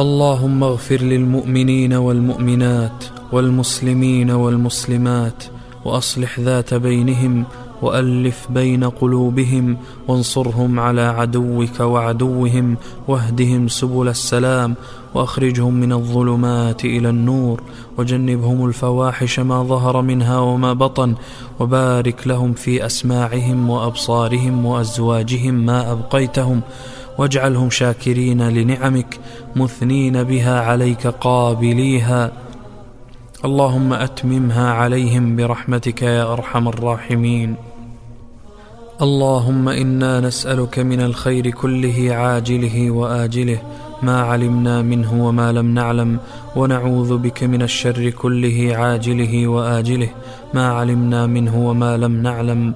اللهم اغفر للمؤمنين والمؤمنات والمسلمين والمسلمات وأصلح ذات بينهم وألف بين قلوبهم وانصرهم على عدوك وعدوهم واهدهم سبل السلام وأخرجهم من الظلمات إلى النور وجنبهم الفواحش ما ظهر منها وما بطن وبارك لهم في أسماعهم وأبصارهم وأزواجهم ما أبقيتهم واجعلهم شاكرين لنعمك مثنين بها عليك قابليها. اللهم أتممها عليهم برحمتك يا أرحم الراحمين. اللهم إنا نسألك من الخير كله عاجله وآجله ما علمنا منه وما لم نعلم ونعوذ بك من الشر كله عاجله وآجله ما علمنا منه وما لم نعلم.